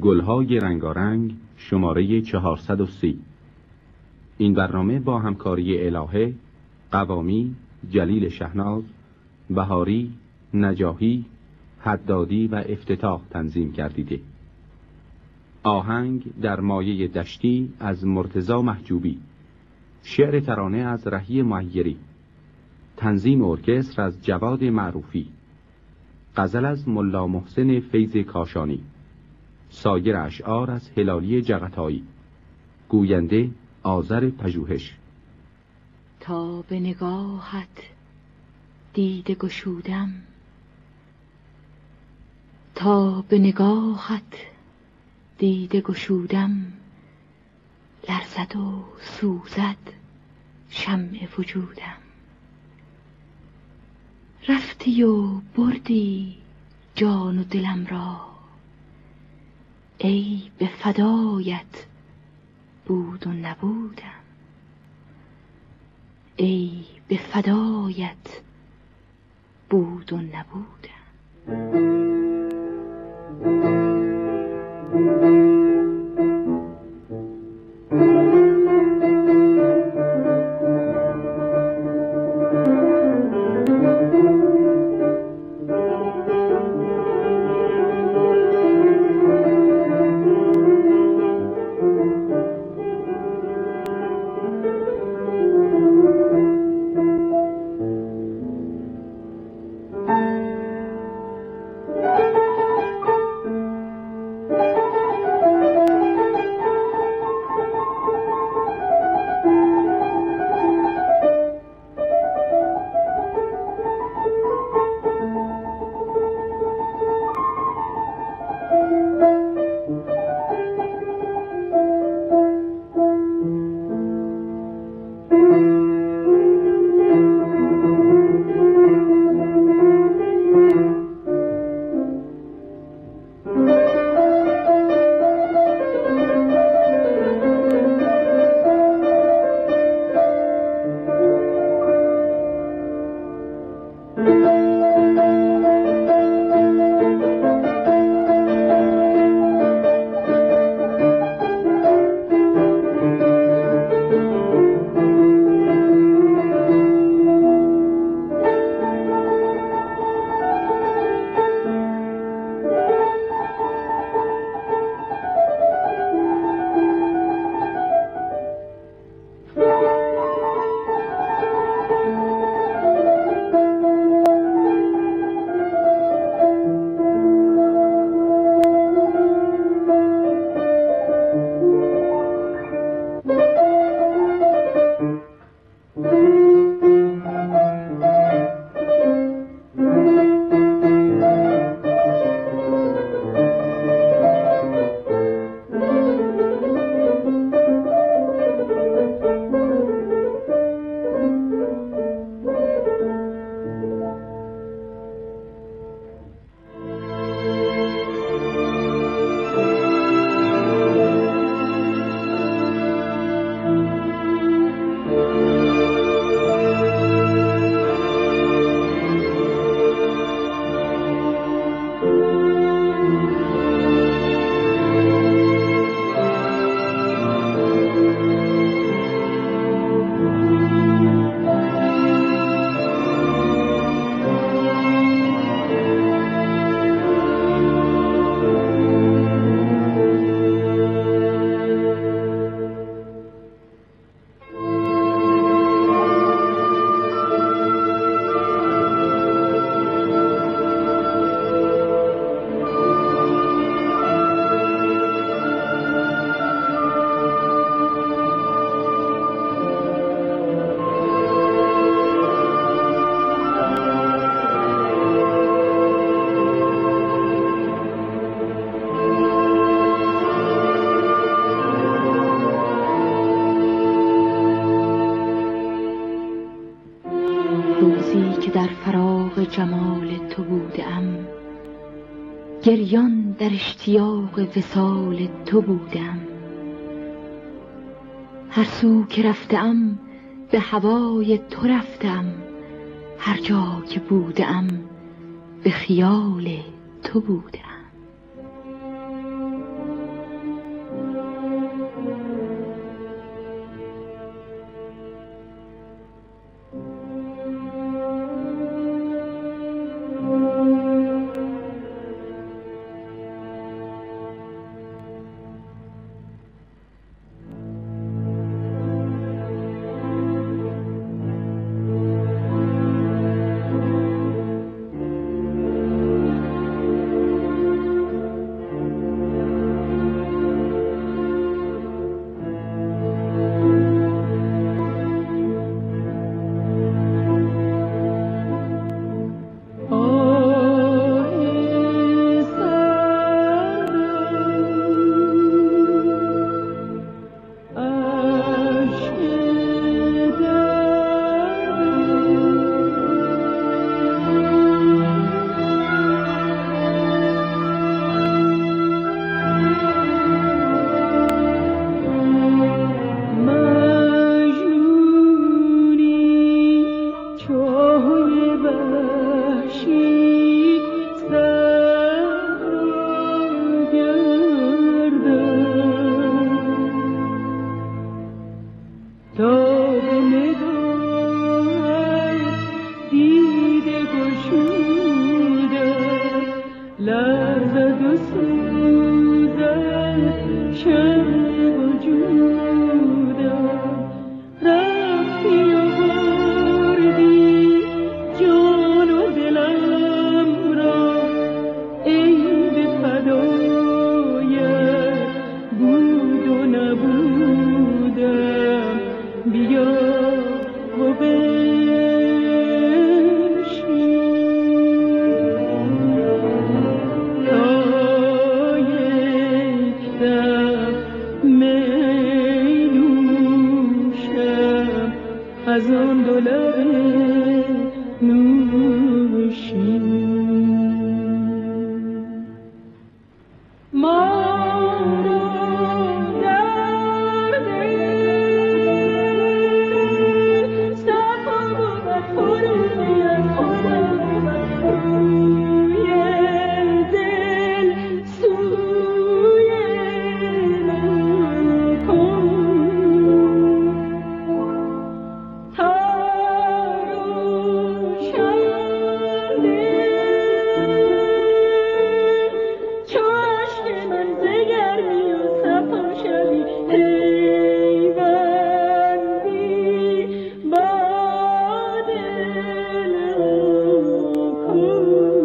گلهای رنگارنگ شماره 430 این برنامه با همکاری الهه، قوامی، جلیل شهناز، بهاری، نجاهی، حدادی و افتتاح تنظیم کردیده. آهنگ در مایه دشتی از مرتزا محجوبی. شعر ترانه از رهی معیری. تنظیم ارکستر از جواد معروفی. غزل از ملا محسن فیض کاشانی. سایر اشعار از هلالی جغتایی. گوینده آذر پژوهش. تا به نگاهت دیده گشودم. تا به نگاهت دیده گشودم. لرزد و سوزد شمع وجودم. رفتی و بردی جان و دلم را. ای به فدایت بود و نبودم. ای به فدایت بود و نبودم. اشتیاق وسال تو بودم. هر سو که رفتم به هوای تو رفتم. هر جا که بودم به خیال تو بودم. از اون دولبه Thank you.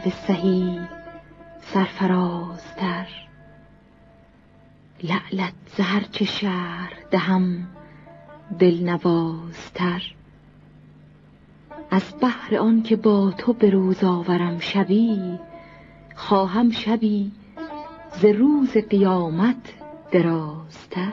سرو سهی سرفرازتر. لعلت زهر چه شهر دهم دلنوازتر از بحر آن که با تو به روز آورم شبی خواهم شبی ز روز قیامت درازتر.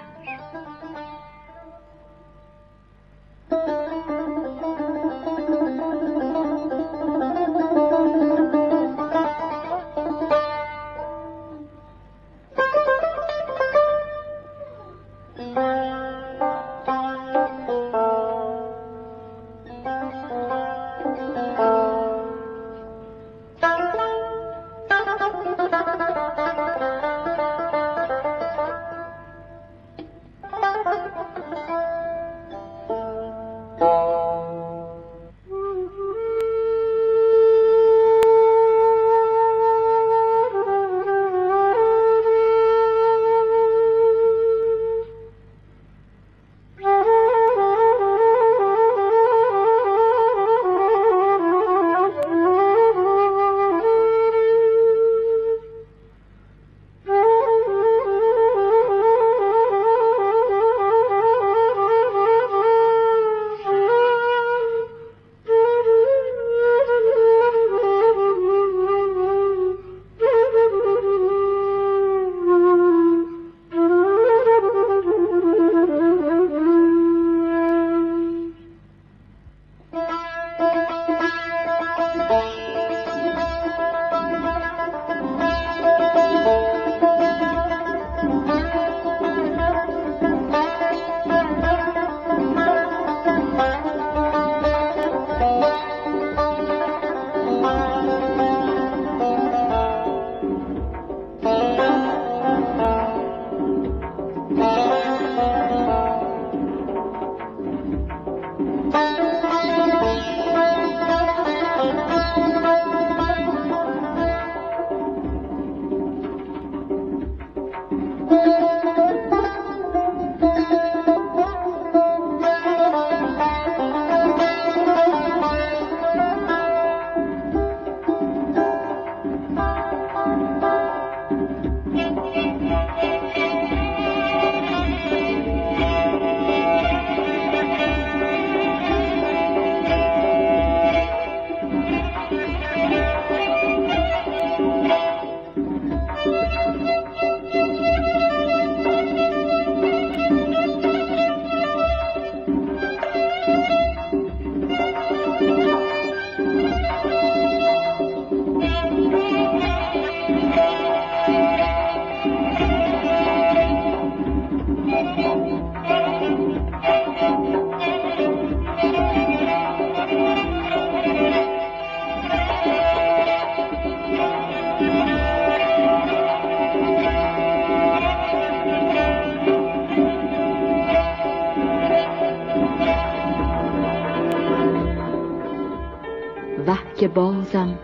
که بازم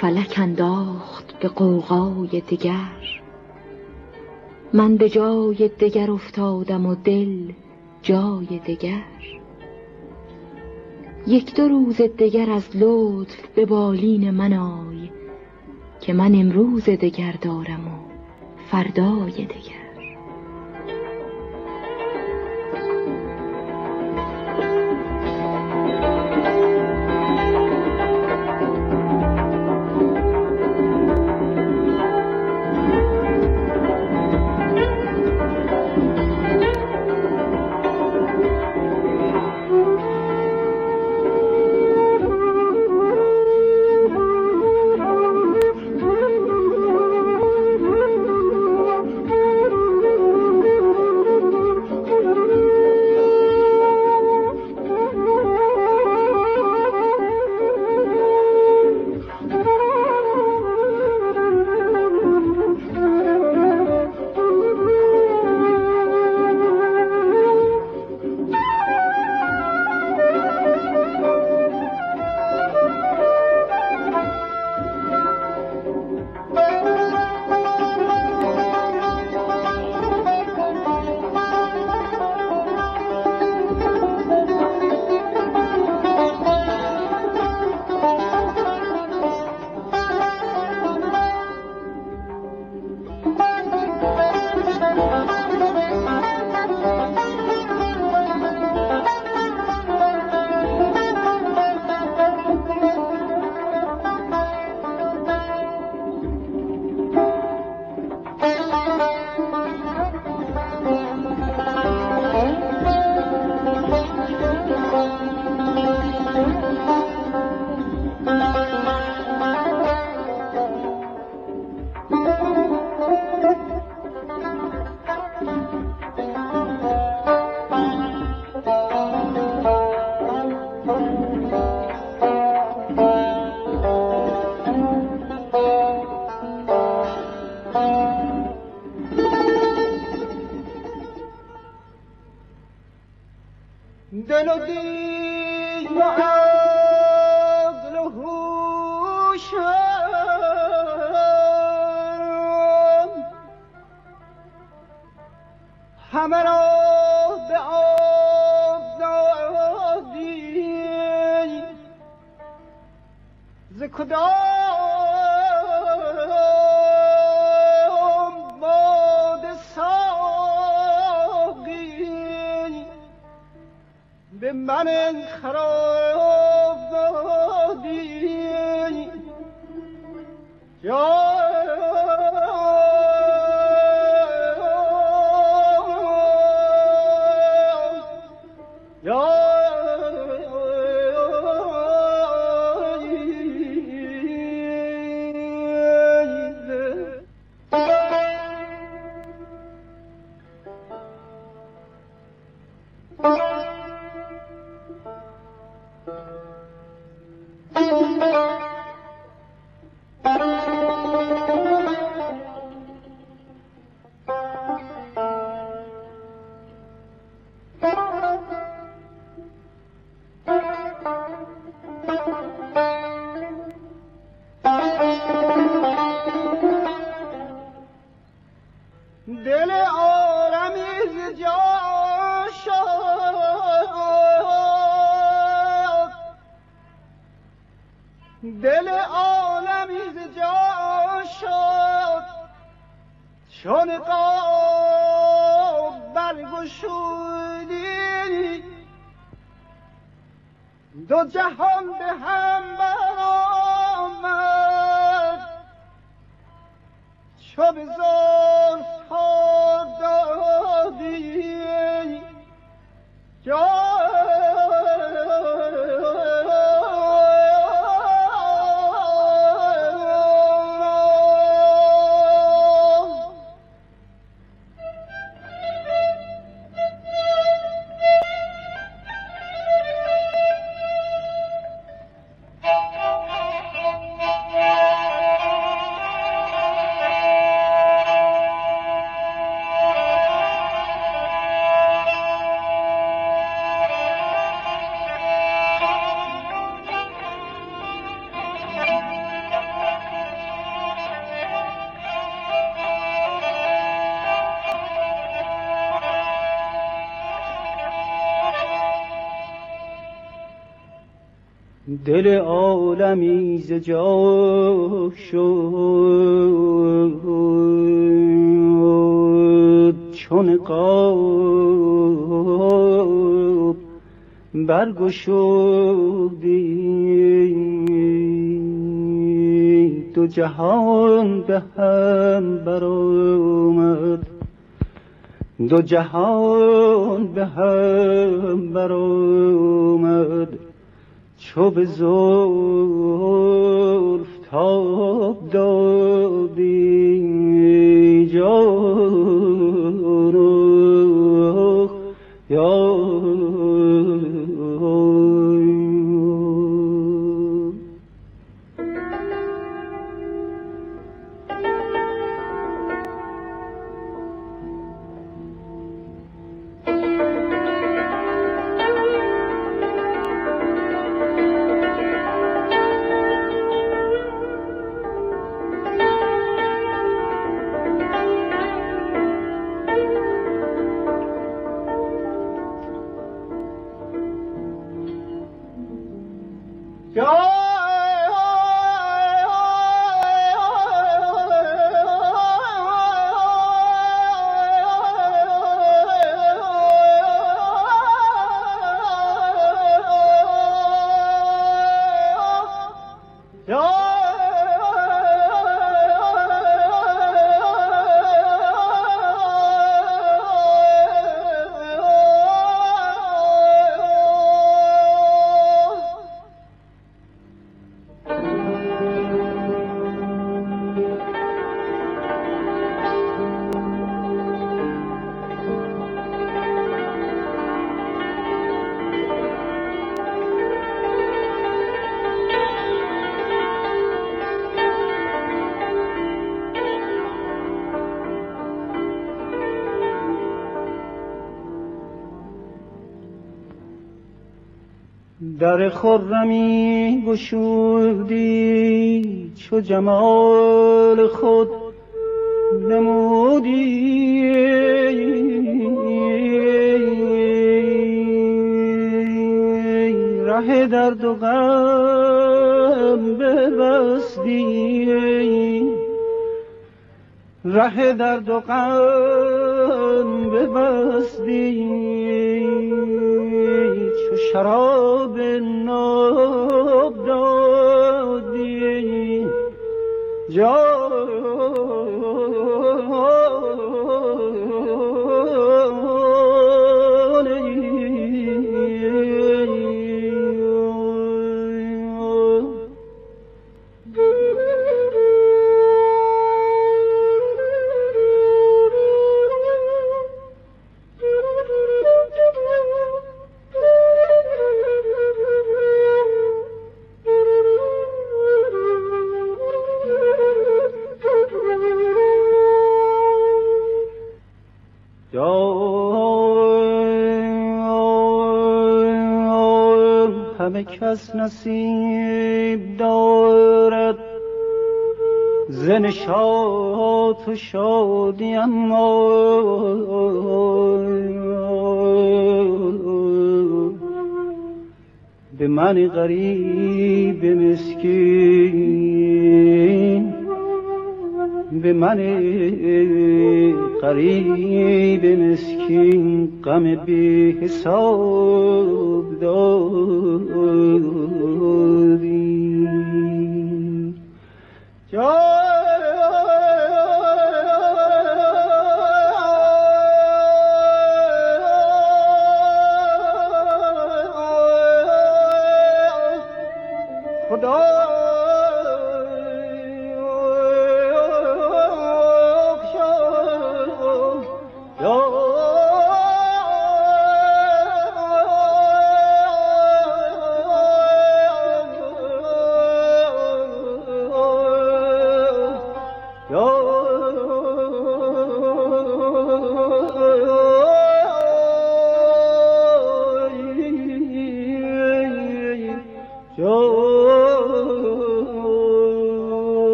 فلک انداخت به قوقای دگر. من به جای دگر افتادم و دل جای دگر. یک دو روز دگر از لطف به بالین من آی که من امروز دگر دارم و فردای دگر. সবে دل عالمی ز جا شد. چون قاب برگشودی. دو جهان به هم برآمد. دو جهان به هم برآمد. چو به زلف تاب دادی جان یا در خرمی گشودی چو جمال خود نمودی. ره درد و غم ببستی. ره درد و غم ببستی. شراب ناب دادی کس نصیب دارد. ز نشاط و شادی اما به من غریب مسکین. به من قریب مسکین غم بی حساب دادی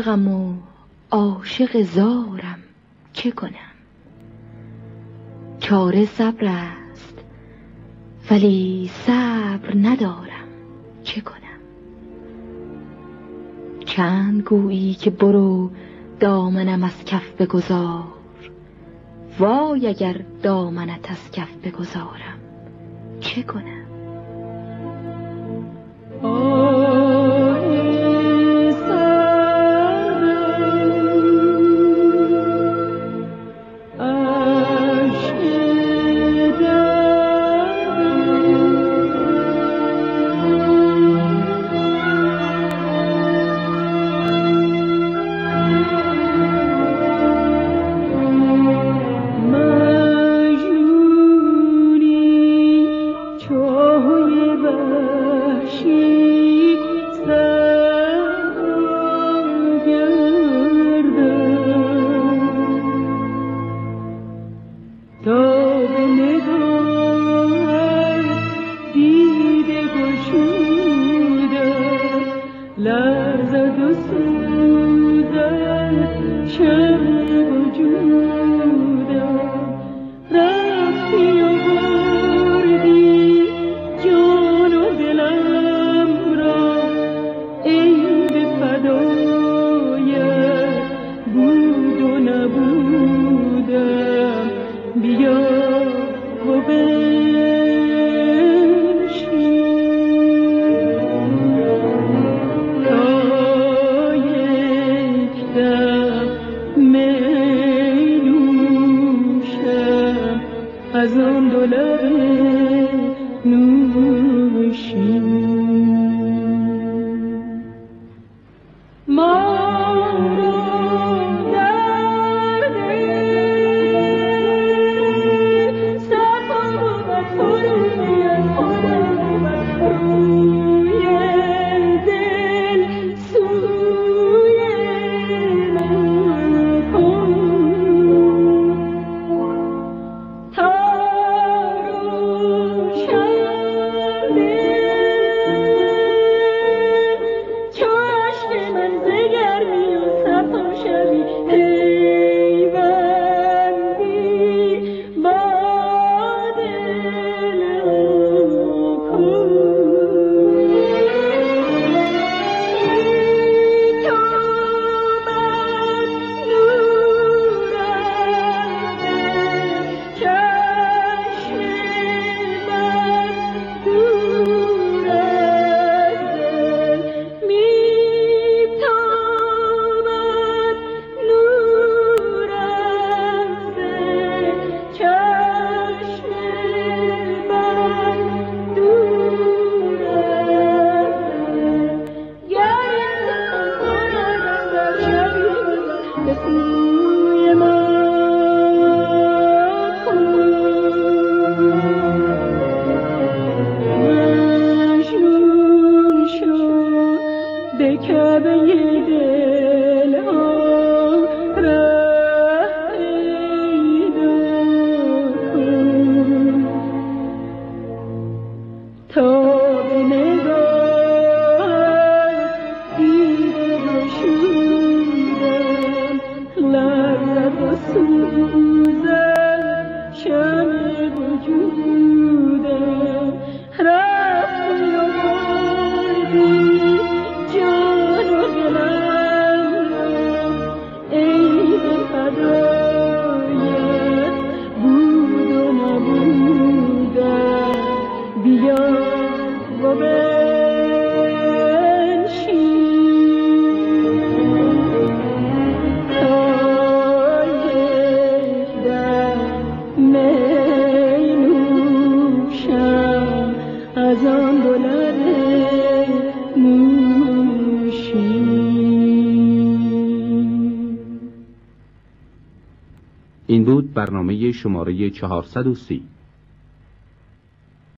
عاشقم و عاشق زارم. چه کنم؟ چاره صبر است ولی صبر ندارم. چه کنم؟ چند گویی که برو دامنم از کف بگذار. وای اگر دامنت از کف بگذارم. چه کنم؟ برنامه شماره 430